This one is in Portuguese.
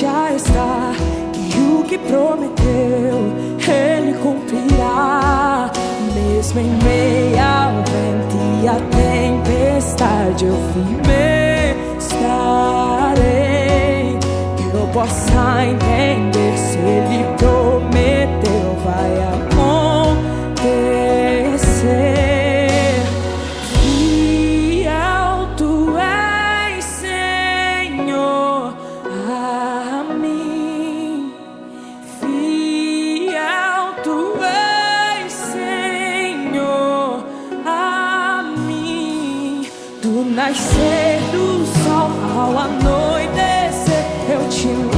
já está. Que o que prometeu, Ele cumprirá. Mesmo em meio ao vento e à tempestade, eu firme estarei. Que eu possa entender. ao anoitecer eu te